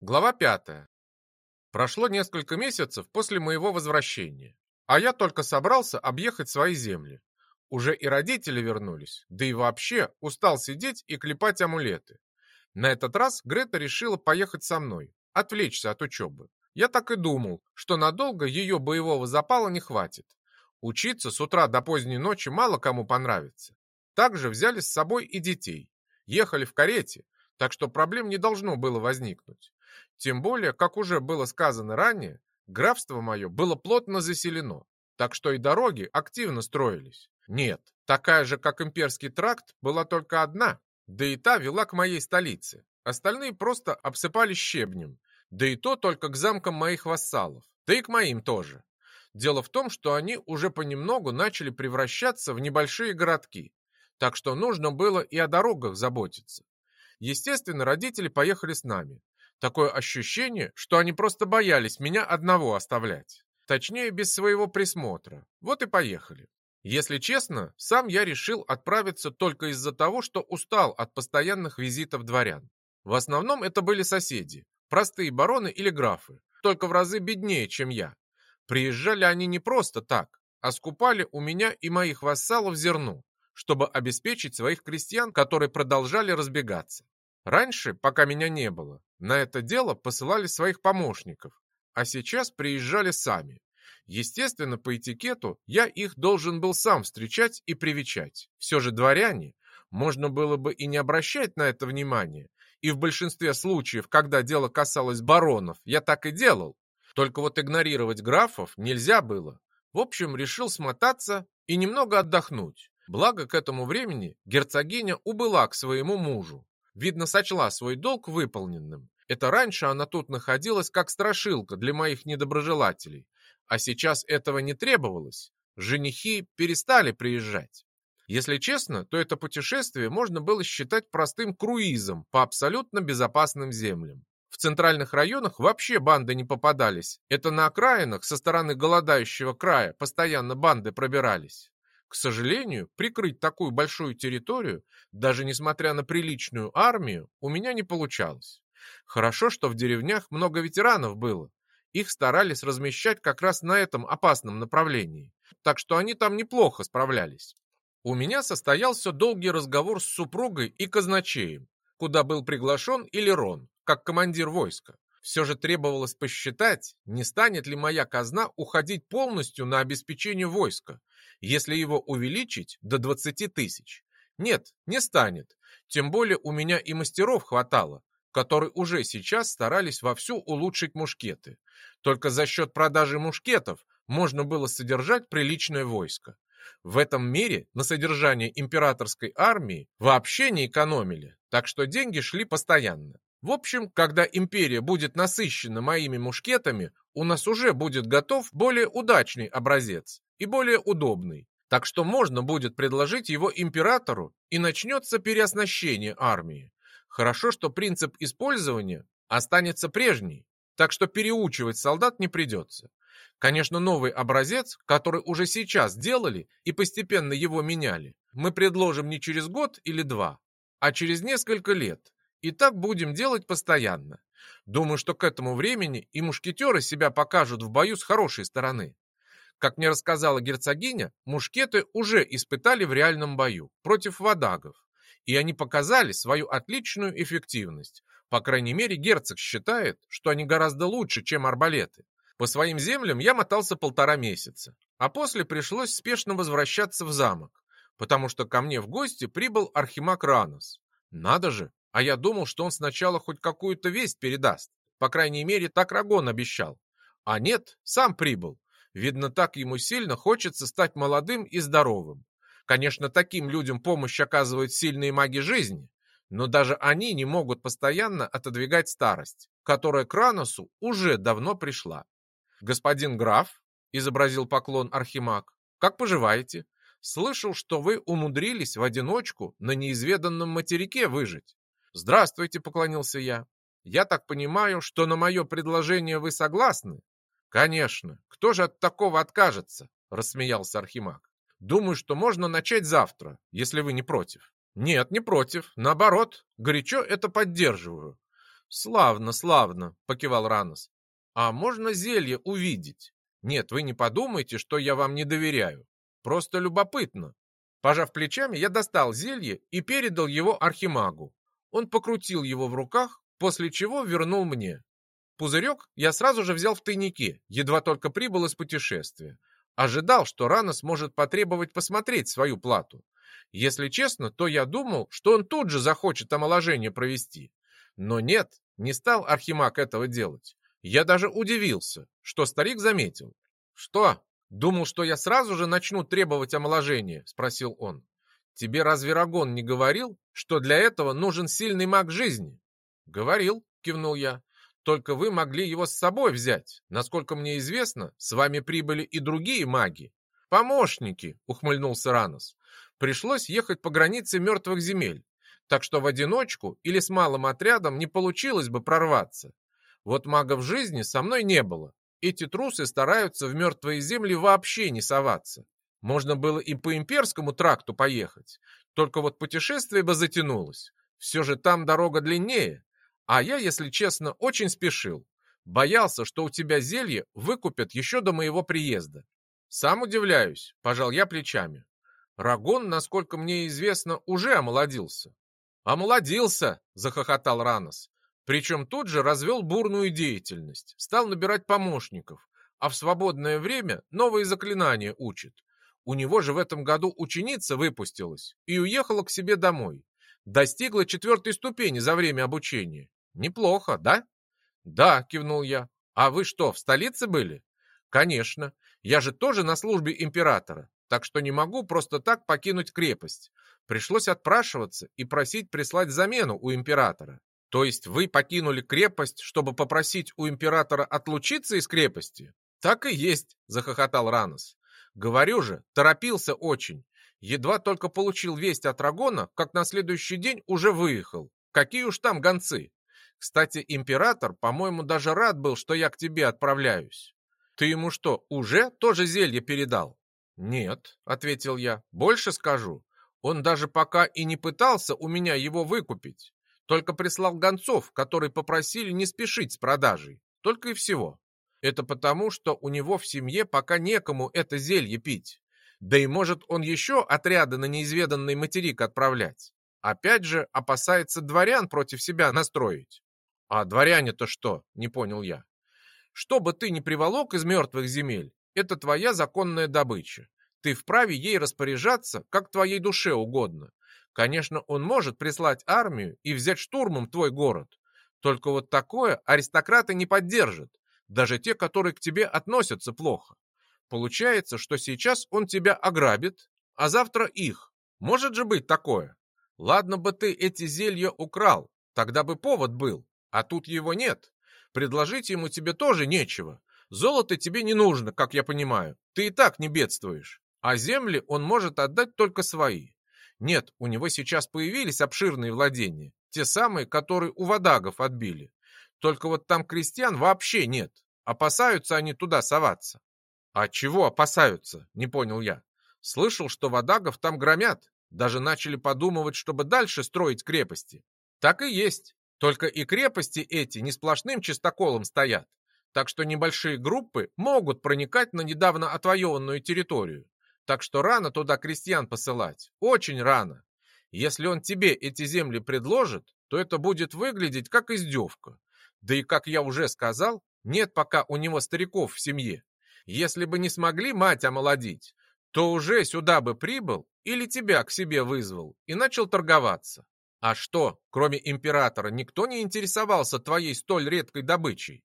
Глава пятая. Прошло несколько месяцев после моего возвращения, а я только собрался объехать свои земли. Уже и родители вернулись, да и вообще устал сидеть и клепать амулеты. На этот раз Грета решила поехать со мной, отвлечься от учебы. Я так и думал, что надолго ее боевого запала не хватит. Учиться с утра до поздней ночи мало кому понравится. Также взяли с собой и детей. Ехали в карете, так что проблем не должно было возникнуть. Тем более, как уже было сказано ранее, графство мое было плотно заселено, так что и дороги активно строились. Нет, такая же, как имперский тракт, была только одна, да и та вела к моей столице. Остальные просто обсыпали щебнем, да и то только к замкам моих вассалов, да и к моим тоже. Дело в том, что они уже понемногу начали превращаться в небольшие городки, так что нужно было и о дорогах заботиться. Естественно, родители поехали с нами. Такое ощущение, что они просто боялись меня одного оставлять. Точнее, без своего присмотра. Вот и поехали. Если честно, сам я решил отправиться только из-за того, что устал от постоянных визитов дворян. В основном это были соседи, простые бароны или графы, только в разы беднее, чем я. Приезжали они не просто так, а скупали у меня и моих вассалов зерно, чтобы обеспечить своих крестьян, которые продолжали разбегаться. Раньше, пока меня не было, на это дело посылали своих помощников, а сейчас приезжали сами. Естественно, по этикету я их должен был сам встречать и привечать. Все же дворяне, можно было бы и не обращать на это внимания. И в большинстве случаев, когда дело касалось баронов, я так и делал. Только вот игнорировать графов нельзя было. В общем, решил смотаться и немного отдохнуть. Благо, к этому времени герцогиня убыла к своему мужу. Видно, сочла свой долг выполненным. Это раньше она тут находилась как страшилка для моих недоброжелателей. А сейчас этого не требовалось. Женихи перестали приезжать. Если честно, то это путешествие можно было считать простым круизом по абсолютно безопасным землям. В центральных районах вообще банды не попадались. Это на окраинах со стороны голодающего края постоянно банды пробирались. К сожалению, прикрыть такую большую территорию, даже несмотря на приличную армию, у меня не получалось. Хорошо, что в деревнях много ветеранов было. Их старались размещать как раз на этом опасном направлении. Так что они там неплохо справлялись. У меня состоялся долгий разговор с супругой и казначеем, куда был приглашен Илерон, как командир войска. Все же требовалось посчитать, не станет ли моя казна уходить полностью на обеспечение войска, если его увеличить до 20 тысяч. Нет, не станет. Тем более у меня и мастеров хватало, которые уже сейчас старались вовсю улучшить мушкеты. Только за счет продажи мушкетов можно было содержать приличное войско. В этом мире на содержание императорской армии вообще не экономили, так что деньги шли постоянно. В общем, когда империя будет насыщена моими мушкетами, у нас уже будет готов более удачный образец и более удобный. Так что можно будет предложить его императору и начнется переоснащение армии. Хорошо, что принцип использования останется прежний, так что переучивать солдат не придется. Конечно, новый образец, который уже сейчас делали и постепенно его меняли, мы предложим не через год или два, а через несколько лет, и так будем делать постоянно. Думаю, что к этому времени и мушкетеры себя покажут в бою с хорошей стороны. Как мне рассказала герцогиня, мушкеты уже испытали в реальном бою против водагов, и они показали свою отличную эффективность. По крайней мере, герцог считает, что они гораздо лучше, чем арбалеты. По своим землям я мотался полтора месяца, а после пришлось спешно возвращаться в замок, потому что ко мне в гости прибыл архимаг Ранос. Надо же, а я думал, что он сначала хоть какую-то весть передаст. По крайней мере, так Рагон обещал. А нет, сам прибыл. Видно, так ему сильно хочется стать молодым и здоровым. Конечно, таким людям помощь оказывают сильные маги жизни, но даже они не могут постоянно отодвигать старость, которая к Раносу уже давно пришла. «Господин граф», — изобразил поклон Архимаг, — «как поживаете? Слышал, что вы умудрились в одиночку на неизведанном материке выжить. «Здравствуйте», — поклонился я. «Я так понимаю, что на мое предложение вы согласны?» «Конечно. Кто же от такого откажется?» — рассмеялся Архимаг. «Думаю, что можно начать завтра, если вы не против». «Нет, не против. Наоборот, горячо это поддерживаю. Славно, славно, покивал Ранос. А можно зелье увидеть? Нет, вы не подумайте, что я вам не доверяю. Просто любопытно. Пожав плечами, я достал зелье и передал его архимагу. Он покрутил его в руках, после чего вернул мне. Пузырек я сразу же взял в тайнике, едва только прибыл из путешествия. Ожидал, что Рано сможет потребовать посмотреть свою плату. Если честно, то я думал, что он тут же захочет омоложение провести. Но нет, не стал Архимаг этого делать. Я даже удивился, что старик заметил. «Что, думал, что я сразу же начну требовать омоложения?» – спросил он. «Тебе разве Рагон не говорил, что для этого нужен сильный маг жизни?» «Говорил», – кивнул я. Только вы могли его с собой взять. Насколько мне известно, с вами прибыли и другие маги. Помощники, ухмыльнулся Ранос. Пришлось ехать по границе мертвых земель. Так что в одиночку или с малым отрядом не получилось бы прорваться. Вот магов жизни со мной не было. Эти трусы стараются в мертвые земли вообще не соваться. Можно было и по имперскому тракту поехать. Только вот путешествие бы затянулось. Все же там дорога длиннее, а я, если честно, очень спешил. Боялся, что у тебя зелье выкупят еще до моего приезда. Сам удивляюсь, пожал я плечами. Рагон, насколько мне известно, уже омолодился. Омолодился, захохотал Ранос. Причем тут же развел бурную деятельность, стал набирать помощников, а в свободное время новые заклинания учит. У него же в этом году ученица выпустилась и уехала к себе домой. Достигла четвертой ступени за время обучения Неплохо, да? Да, кивнул я. А вы что, в столице были? Конечно. Я же тоже на службе императора, так что не могу просто так покинуть крепость. Пришлось отпрашиваться и просить прислать замену у императора. То есть вы покинули крепость, чтобы попросить у императора отлучиться из крепости? Так и есть, захохотал Ранос. Говорю же, торопился очень. Едва только получил весть от Рагона, как на следующий день уже выехал. Какие уж там гонцы. Кстати, император, по-моему, даже рад был, что я к тебе отправляюсь. Ты ему что, уже тоже зелье передал? Нет, ответил я. Больше скажу. Он даже пока и не пытался у меня его выкупить. Только прислал гонцов, которые попросили не спешить с продажей. Только и всего. Это потому, что у него в семье пока некому это зелье пить. Да и может он еще отряды на неизведанный материк отправлять. Опять же, опасается дворян против себя настроить. А дворяне-то что? Не понял я. Что бы ты ни приволок из мертвых земель, это твоя законная добыча. Ты вправе ей распоряжаться, как твоей душе угодно. Конечно, он может прислать армию и взять штурмом твой город. Только вот такое аристократы не поддержат, даже те, которые к тебе относятся плохо. Получается, что сейчас он тебя ограбит, а завтра их. Может же быть такое? Ладно бы ты эти зелья украл, тогда бы повод был. А тут его нет. Предложить ему тебе тоже нечего. Золото тебе не нужно, как я понимаю. Ты и так не бедствуешь. А земли он может отдать только свои. Нет, у него сейчас появились обширные владения. Те самые, которые у водагов отбили. Только вот там крестьян вообще нет. Опасаются они туда соваться. А чего опасаются, не понял я. Слышал, что водагов там громят. Даже начали подумывать, чтобы дальше строить крепости. Так и есть. Только и крепости эти не сплошным чистоколом стоят, так что небольшие группы могут проникать на недавно отвоеванную территорию. Так что рано туда крестьян посылать, очень рано. Если он тебе эти земли предложит, то это будет выглядеть как издевка. Да и, как я уже сказал, нет пока у него стариков в семье. Если бы не смогли мать омолодить, то уже сюда бы прибыл или тебя к себе вызвал и начал торговаться. А что, кроме императора, никто не интересовался твоей столь редкой добычей?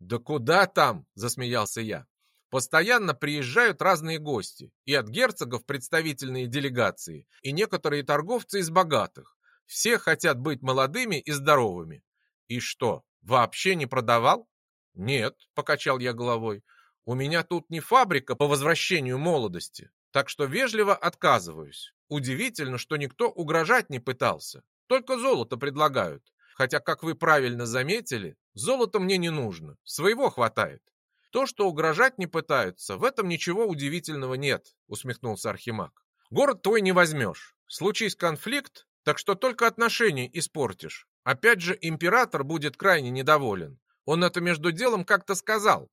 Да куда там, засмеялся я. Постоянно приезжают разные гости, и от герцогов представительные делегации, и некоторые торговцы из богатых. Все хотят быть молодыми и здоровыми. И что, вообще не продавал? Нет, покачал я головой. У меня тут не фабрика по возвращению молодости, так что вежливо отказываюсь. Удивительно, что никто угрожать не пытался. Только золото предлагают. Хотя, как вы правильно заметили, золото мне не нужно, своего хватает. То, что угрожать не пытаются, в этом ничего удивительного нет, усмехнулся Архимаг. Город твой не возьмешь. Случись конфликт, так что только отношения испортишь. Опять же, император будет крайне недоволен. Он это между делом как-то сказал.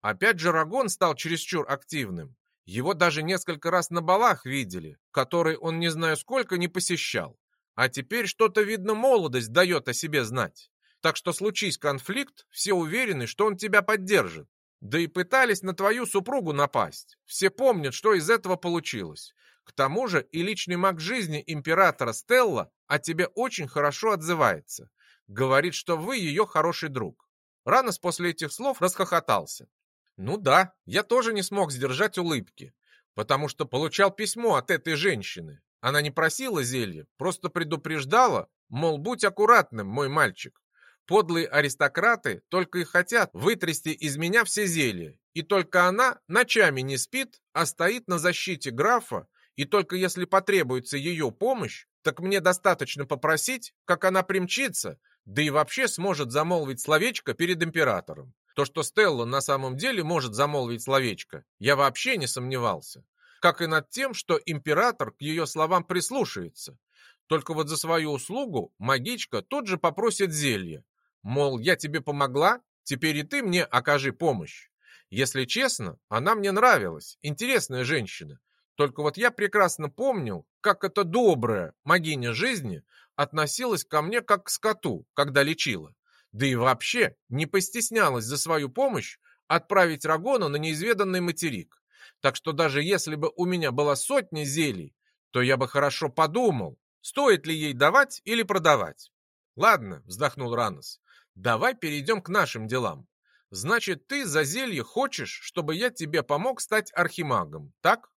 Опять же, Рагон стал чересчур активным. Его даже несколько раз на балах видели, которые он не знаю сколько не посещал. А теперь что-то, видно, молодость дает о себе знать. Так что случись конфликт, все уверены, что он тебя поддержит. Да и пытались на твою супругу напасть. Все помнят, что из этого получилось. К тому же и личный маг жизни императора Стелла о тебе очень хорошо отзывается. Говорит, что вы ее хороший друг. Ранос после этих слов расхохотался. Ну да, я тоже не смог сдержать улыбки, потому что получал письмо от этой женщины. Она не просила зелья, просто предупреждала, мол, будь аккуратным, мой мальчик. Подлые аристократы только и хотят вытрясти из меня все зелья, и только она ночами не спит, а стоит на защите графа, и только если потребуется ее помощь, так мне достаточно попросить, как она примчится, да и вообще сможет замолвить словечко перед императором. То, что Стелла на самом деле может замолвить словечко, я вообще не сомневался. Как и над тем, что император к ее словам прислушается. Только вот за свою услугу магичка тут же попросит зелье. Мол, я тебе помогла, теперь и ты мне окажи помощь. Если честно, она мне нравилась, интересная женщина. Только вот я прекрасно помнил, как эта добрая магиня жизни относилась ко мне как к скоту, когда лечила да и вообще не постеснялась за свою помощь отправить Рагона на неизведанный материк. Так что даже если бы у меня была сотня зелий, то я бы хорошо подумал, стоит ли ей давать или продавать. Ладно, вздохнул Ранос, давай перейдем к нашим делам. Значит, ты за зелье хочешь, чтобы я тебе помог стать архимагом, так?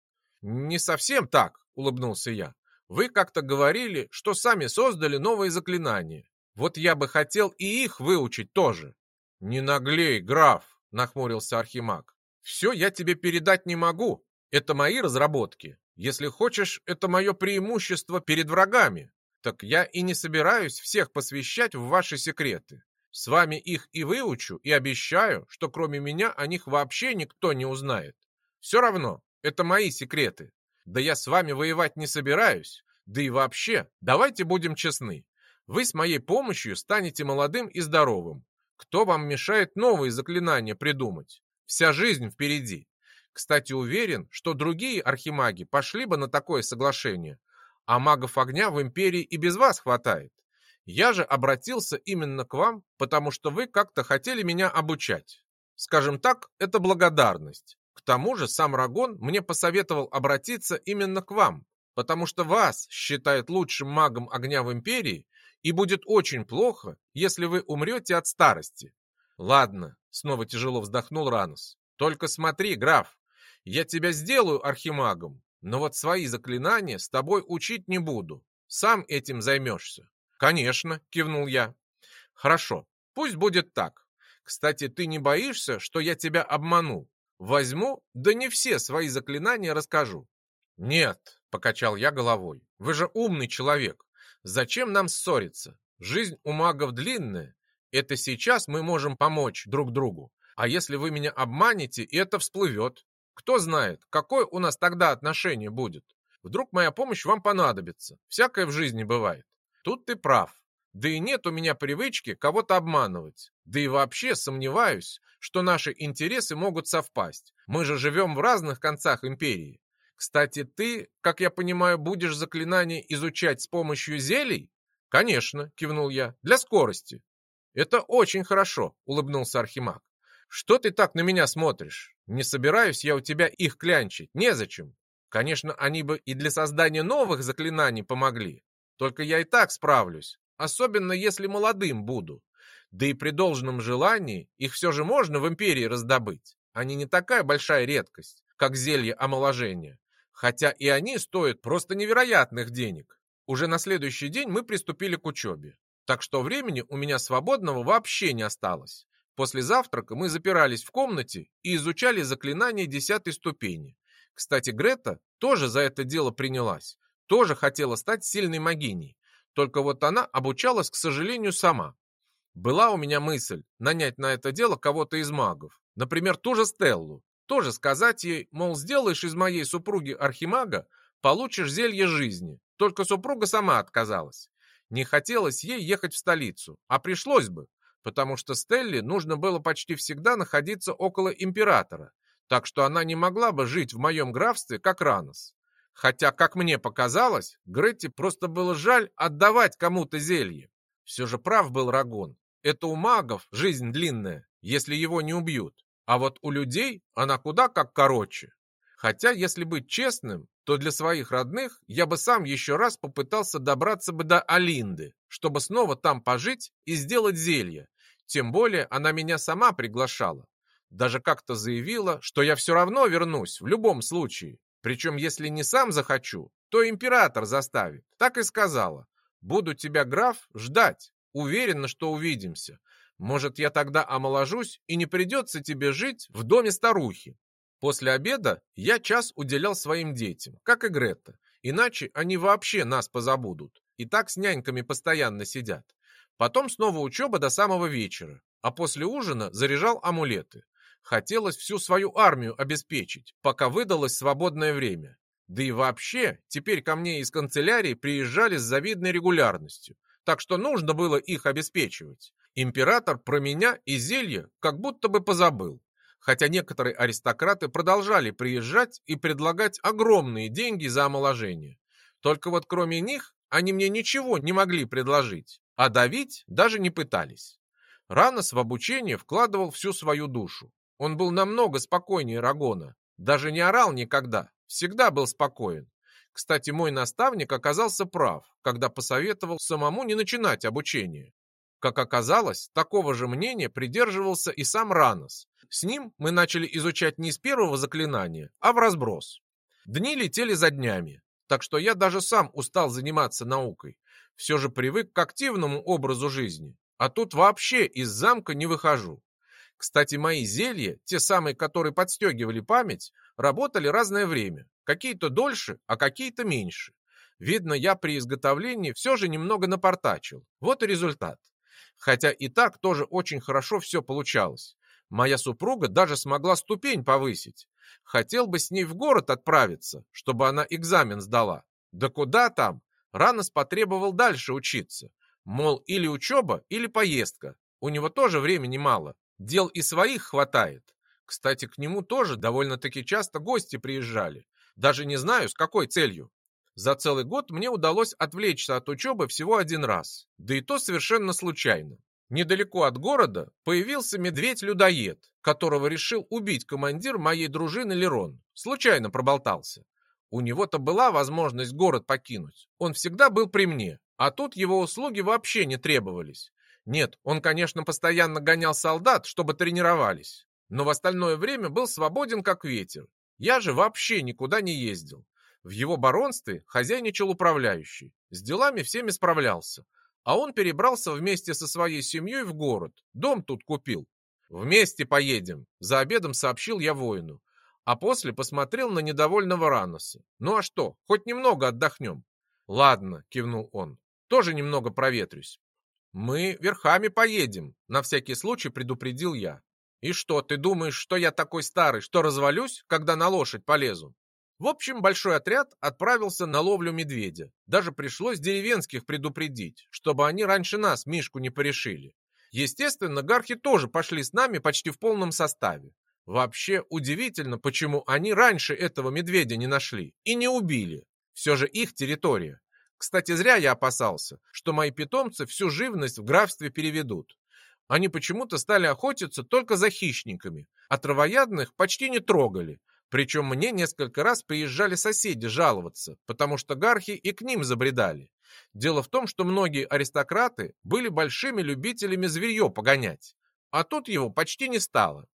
Не совсем так, улыбнулся я. Вы как-то говорили, что сами создали новые заклинания. Вот я бы хотел и их выучить тоже. Не наглей, граф, нахмурился Архимаг. Все я тебе передать не могу. Это мои разработки. Если хочешь, это мое преимущество перед врагами. Так я и не собираюсь всех посвящать в ваши секреты. С вами их и выучу, и обещаю, что кроме меня о них вообще никто не узнает. Все равно, это мои секреты. Да я с вами воевать не собираюсь. Да и вообще, давайте будем честны. Вы с моей помощью станете молодым и здоровым. Кто вам мешает новые заклинания придумать? Вся жизнь впереди. Кстати, уверен, что другие архимаги пошли бы на такое соглашение, а магов огня в империи и без вас хватает. Я же обратился именно к вам, потому что вы как-то хотели меня обучать. Скажем так, это благодарность. Тому же сам Рагон мне посоветовал обратиться именно к вам, потому что вас считает лучшим магом огня в империи и будет очень плохо, если вы умрете от старости. Ладно, снова тяжело вздохнул Ранос. Только смотри, граф, я тебя сделаю архимагом, но вот свои заклинания с тобой учить не буду. Сам этим займешься. Конечно, кивнул я. Хорошо, пусть будет так. Кстати, ты не боишься, что я тебя обману? Возьму, да не все свои заклинания расскажу. Нет, покачал я головой. Вы же умный человек. Зачем нам ссориться? Жизнь у магов длинная. Это сейчас мы можем помочь друг другу. А если вы меня обманете, это всплывет. Кто знает, какое у нас тогда отношение будет. Вдруг моя помощь вам понадобится. Всякое в жизни бывает. Тут ты прав. Да и нет у меня привычки кого-то обманывать. Да и вообще сомневаюсь, что наши интересы могут совпасть. Мы же живем в разных концах империи. Кстати, ты, как я понимаю, будешь заклинание изучать с помощью зелий? Конечно, кивнул я, для скорости. Это очень хорошо, улыбнулся Архимаг. Что ты так на меня смотришь? Не собираюсь я у тебя их клянчить, незачем. Конечно, они бы и для создания новых заклинаний помогли. Только я и так справлюсь, особенно если молодым буду. Да и при должном желании их все же можно в империи раздобыть. Они не такая большая редкость, как зелье омоложения хотя и они стоят просто невероятных денег. Уже на следующий день мы приступили к учебе, так что времени у меня свободного вообще не осталось. После завтрака мы запирались в комнате и изучали заклинание десятой ступени. Кстати, Грета тоже за это дело принялась, тоже хотела стать сильной магиней, только вот она обучалась, к сожалению, сама. Была у меня мысль нанять на это дело кого-то из магов, например, ту же Стеллу, тоже сказать ей, мол, сделаешь из моей супруги архимага, получишь зелье жизни. Только супруга сама отказалась. Не хотелось ей ехать в столицу, а пришлось бы, потому что Стелле нужно было почти всегда находиться около императора, так что она не могла бы жить в моем графстве, как Ранос. Хотя, как мне показалось, Гретти просто было жаль отдавать кому-то зелье. Все же прав был Рагон. Это у магов жизнь длинная, если его не убьют. А вот у людей она куда как короче. Хотя, если быть честным, то для своих родных я бы сам еще раз попытался добраться бы до Алинды, чтобы снова там пожить и сделать зелье. Тем более она меня сама приглашала. Даже как-то заявила, что я все равно вернусь в любом случае. Причем, если не сам захочу, то император заставит. Так и сказала. Буду тебя, граф, ждать. Уверена, что увидимся. Может, я тогда омоложусь и не придется тебе жить в доме старухи. После обеда я час уделял своим детям, как и Гретта. Иначе они вообще нас позабудут. И так с няньками постоянно сидят. Потом снова учеба до самого вечера. А после ужина заряжал амулеты. Хотелось всю свою армию обеспечить, пока выдалось свободное время. Да и вообще, теперь ко мне из канцелярии приезжали с завидной регулярностью, так что нужно было их обеспечивать. Император про меня и зелье как будто бы позабыл, хотя некоторые аристократы продолжали приезжать и предлагать огромные деньги за омоложение. Только вот кроме них они мне ничего не могли предложить, а давить даже не пытались. Ранос в обучение вкладывал всю свою душу. Он был намного спокойнее Рагона, даже не орал никогда, всегда был спокоен. Кстати, мой наставник оказался прав, когда посоветовал самому не начинать обучение. Как оказалось, такого же мнения придерживался и сам Ранос. С ним мы начали изучать не с первого заклинания, а в разброс. Дни летели за днями, так что я даже сам устал заниматься наукой. Все же привык к активному образу жизни, а тут вообще из замка не выхожу. Кстати, мои зелья, те самые, которые подстегивали память, работали разное время. Какие-то дольше, а какие-то меньше. Видно, я при изготовлении все же немного напортачил. Вот и результат. Хотя и так тоже очень хорошо все получалось. Моя супруга даже смогла ступень повысить. Хотел бы с ней в город отправиться, чтобы она экзамен сдала. Да куда там? Ранос потребовал дальше учиться. Мол, или учеба, или поездка. У него тоже времени мало. Дел и своих хватает. Кстати, к нему тоже довольно-таки часто гости приезжали. Даже не знаю, с какой целью. За целый год мне удалось отвлечься от учебы всего один раз, да и то совершенно случайно. Недалеко от города появился медведь-людоед, которого решил убить командир моей дружины Лерон. Случайно проболтался. У него-то была возможность город покинуть. Он всегда был при мне, а тут его услуги вообще не требовались. Нет, он, конечно, постоянно гонял солдат, чтобы тренировались, но в остальное время был свободен как ветер. Я же вообще никуда не ездил. В его баронстве хозяйничал управляющий, с делами всеми справлялся, а он перебрался вместе со своей семьей в город, дом тут купил. «Вместе поедем», — за обедом сообщил я воину, а после посмотрел на недовольного Раноса. «Ну а что, хоть немного отдохнем?» «Ладно», — кивнул он, — «тоже немного проветрюсь». «Мы верхами поедем», — на всякий случай предупредил я. «И что, ты думаешь, что я такой старый, что развалюсь, когда на лошадь полезу?» В общем, большой отряд отправился на ловлю медведя. Даже пришлось деревенских предупредить, чтобы они раньше нас Мишку не порешили. Естественно, гархи тоже пошли с нами почти в полном составе. Вообще удивительно, почему они раньше этого медведя не нашли и не убили. Все же их территория. Кстати, зря я опасался, что мои питомцы всю живность в графстве переведут. Они почему-то стали охотиться только за хищниками, а травоядных почти не трогали, причем мне несколько раз приезжали соседи жаловаться, потому что гархи и к ним забредали. Дело в том, что многие аристократы были большими любителями зверье погонять, а тут его почти не стало.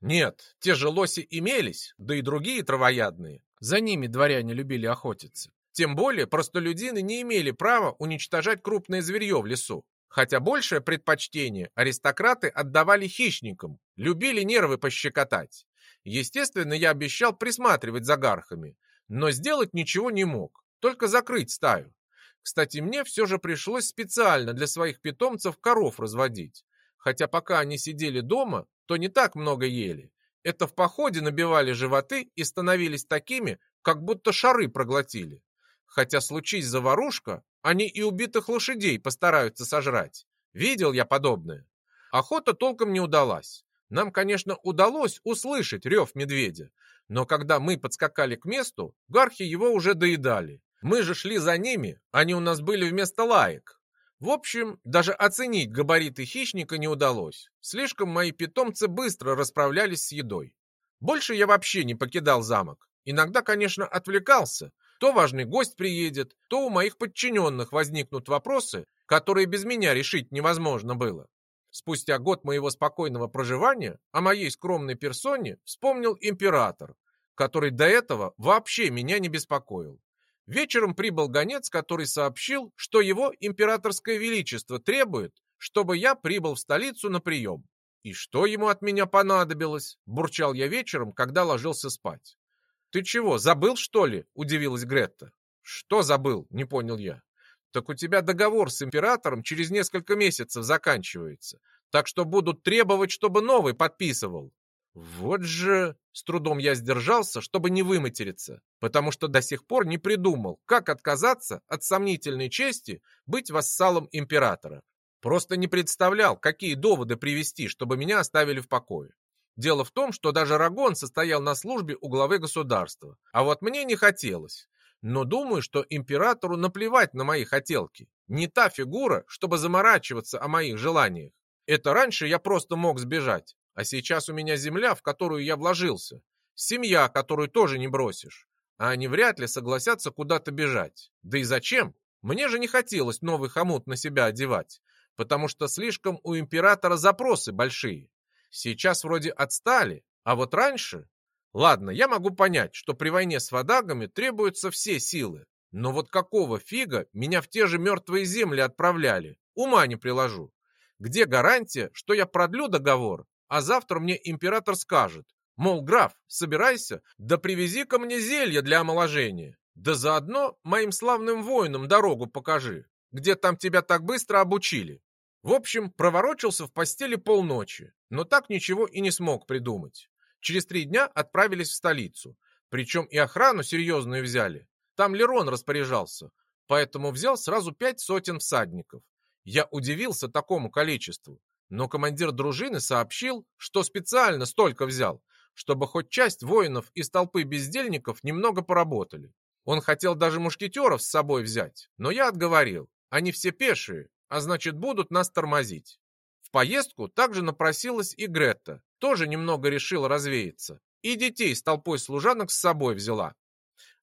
Нет, те же лоси имелись, да и другие травоядные. За ними дворяне любили охотиться. Тем более простолюдины не имели права уничтожать крупное зверье в лесу. Хотя большее предпочтение аристократы отдавали хищникам, любили нервы пощекотать. Естественно, я обещал присматривать за гархами, но сделать ничего не мог, только закрыть стаю. Кстати, мне все же пришлось специально для своих питомцев коров разводить. Хотя пока они сидели дома, то не так много ели. Это в походе набивали животы и становились такими, как будто шары проглотили. Хотя случись заварушка, Они и убитых лошадей постараются сожрать. Видел я подобное. Охота толком не удалась. Нам, конечно, удалось услышать рев медведя, но когда мы подскакали к месту, гархи его уже доедали. Мы же шли за ними, они у нас были вместо лаек. В общем, даже оценить габариты хищника не удалось. Слишком мои питомцы быстро расправлялись с едой. Больше я вообще не покидал замок. Иногда, конечно, отвлекался. То важный гость приедет, то у моих подчиненных возникнут вопросы, которые без меня решить невозможно было. Спустя год моего спокойного проживания о моей скромной персоне вспомнил император, который до этого вообще меня не беспокоил. Вечером прибыл гонец, который сообщил, что его императорское величество требует, чтобы я прибыл в столицу на прием. «И что ему от меня понадобилось?» – бурчал я вечером, когда ложился спать. «Ты чего, забыл, что ли?» – удивилась Гретта. «Что забыл?» – не понял я. «Так у тебя договор с императором через несколько месяцев заканчивается, так что будут требовать, чтобы новый подписывал». Вот же... С трудом я сдержался, чтобы не выматериться, потому что до сих пор не придумал, как отказаться от сомнительной чести быть вассалом императора. Просто не представлял, какие доводы привести, чтобы меня оставили в покое. Дело в том, что даже Рагон состоял на службе у главы государства, а вот мне не хотелось. Но думаю, что императору наплевать на мои хотелки. Не та фигура, чтобы заморачиваться о моих желаниях. Это раньше я просто мог сбежать, а сейчас у меня земля, в которую я вложился. Семья, которую тоже не бросишь. А они вряд ли согласятся куда-то бежать. Да и зачем? Мне же не хотелось новый хомут на себя одевать, потому что слишком у императора запросы большие. Сейчас вроде отстали, а вот раньше... Ладно, я могу понять, что при войне с водагами требуются все силы. Но вот какого фига меня в те же мертвые земли отправляли? Ума не приложу. Где гарантия, что я продлю договор, а завтра мне император скажет, мол, граф, собирайся, да привези ко мне зелье для омоложения, да заодно моим славным воинам дорогу покажи, где там тебя так быстро обучили. В общем, проворочился в постели полночи, но так ничего и не смог придумать. Через три дня отправились в столицу, причем и охрану серьезную взяли. Там Лерон распоряжался, поэтому взял сразу пять сотен всадников. Я удивился такому количеству, но командир дружины сообщил, что специально столько взял, чтобы хоть часть воинов из толпы бездельников немного поработали. Он хотел даже мушкетеров с собой взять, но я отговорил. Они все пешие, а значит будут нас тормозить. В поездку также напросилась и Гретта, тоже немного решила развеяться. И детей с толпой служанок с собой взяла.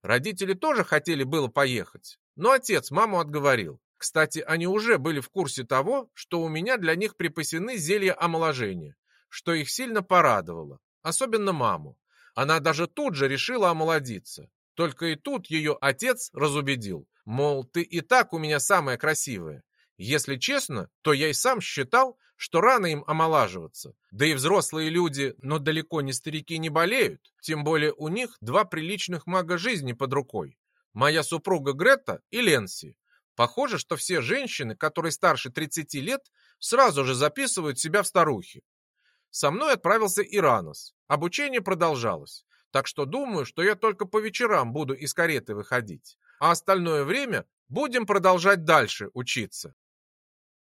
Родители тоже хотели было поехать, но отец маму отговорил. Кстати, они уже были в курсе того, что у меня для них припасены зелья омоложения, что их сильно порадовало, особенно маму. Она даже тут же решила омолодиться. Только и тут ее отец разубедил, мол, ты и так у меня самая красивая. Если честно, то я и сам считал, что рано им омолаживаться. Да и взрослые люди, но далеко не старики, не болеют. Тем более у них два приличных мага жизни под рукой. Моя супруга Грета и Ленси. Похоже, что все женщины, которые старше 30 лет, сразу же записывают себя в старухи. Со мной отправился Иранос. Обучение продолжалось. Так что думаю, что я только по вечерам буду из кареты выходить. А остальное время будем продолжать дальше учиться.